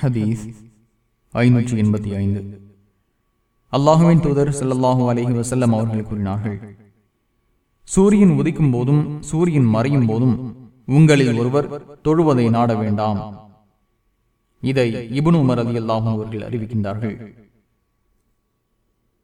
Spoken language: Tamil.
ஹதீஸ் ஐநூற்றி எண்பத்தி ஐந்து. அல்லாஹுவின் தூதர் சல்லாஹூ அலஹி வசல்லம் அவர்கள் கூறினார்கள் சூரியன் உதிக்கும் போதும் சூரியன் மறையும் போதும் உங்களில் ஒருவர் தொழுவதை நாட வேண்டாம். இதை இபுனு உமர் அல்லாஹும் அவர்கள் அறிவிக்கின்றார்கள்.